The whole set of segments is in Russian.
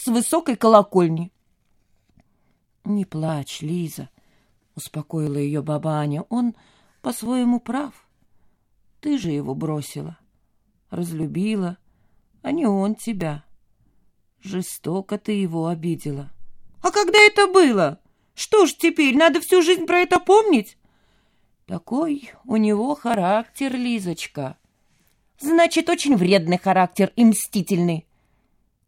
с высокой колокольни. «Не плачь, Лиза», — успокоила ее баба Аня. «Он по-своему прав. Ты же его бросила, разлюбила, а не он тебя. Жестоко ты его обидела». «А когда это было? Что ж теперь, надо всю жизнь про это помнить?» «Такой у него характер, Лизочка». «Значит, очень вредный характер и мстительный.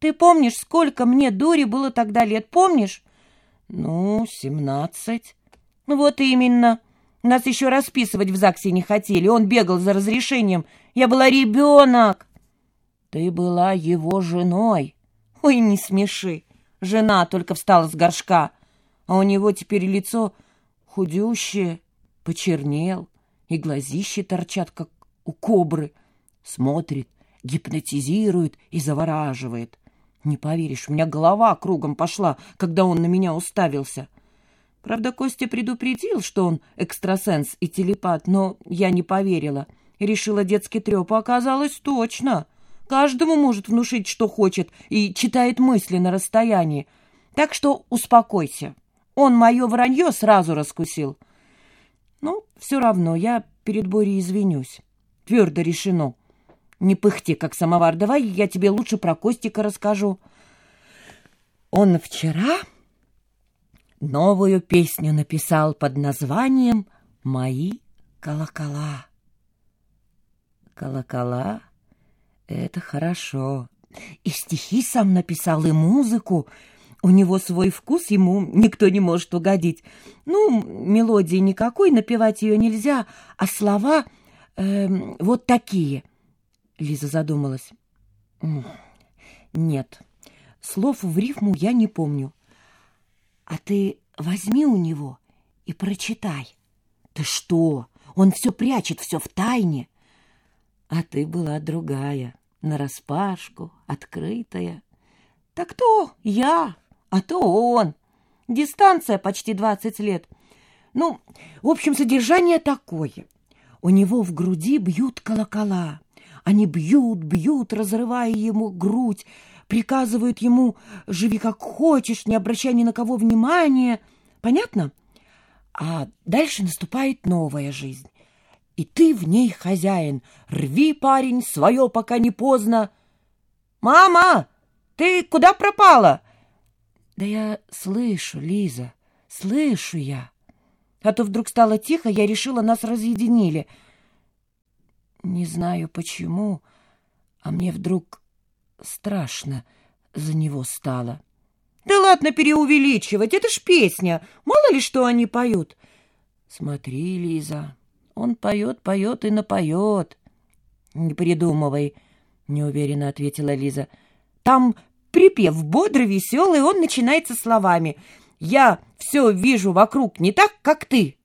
Ты помнишь, сколько мне дури было тогда лет, помнишь?» «Ну, семнадцать». «Вот именно. Нас еще расписывать в ЗАГСе не хотели. Он бегал за разрешением. Я была ребенок». «Ты была его женой». «Ой, не смеши. Жена только встала с горшка, а у него теперь лицо худющее, почернел, и глазища торчат, как у кобры. Смотрит, гипнотизирует и завораживает. Не поверишь, у меня голова кругом пошла, когда он на меня уставился. Правда, Костя предупредил, что он экстрасенс и телепат, но я не поверила. Решила детский треп, оказалось точно. Каждому может внушить, что хочет, и читает мысли на расстоянии. Так что успокойся. Он мое вранье сразу раскусил. Ну, все равно я перед Борей извинюсь. Твердо решено. Не пыхти, как самовар. Давай я тебе лучше про Костика расскажу. Он вчера новую песню написал под названием «Мои колокола». Колокола — это хорошо. И стихи сам написал, и музыку. У него свой вкус, ему никто не может угодить. Ну, мелодии никакой, напевать ее нельзя, а слова э, вот такие — Лиза задумалась. «Нет, слов в рифму я не помню. А ты возьми у него и прочитай. Ты что? Он все прячет, все в тайне. А ты была другая, нараспашку, открытая. Так то я, а то он. Дистанция почти двадцать лет. Ну, в общем, содержание такое. У него в груди бьют колокола. Они бьют, бьют, разрывая ему грудь, приказывают ему «живи как хочешь, не обращай ни на кого внимания». Понятно? А дальше наступает новая жизнь. И ты в ней хозяин. Рви, парень, свое, пока не поздно. «Мама, ты куда пропала?» «Да я слышу, Лиза, слышу я». А то вдруг стало тихо, я решила, нас разъединили — не знаю почему, а мне вдруг страшно за него стало. Да ладно переувеличивать, это ж песня, мало ли что они поют. Смотри, Лиза, он поет, поет и напоет. Не придумывай, неуверенно ответила Лиза. Там припев бодрый, веселый, он начинается словами. Я все вижу вокруг не так, как ты.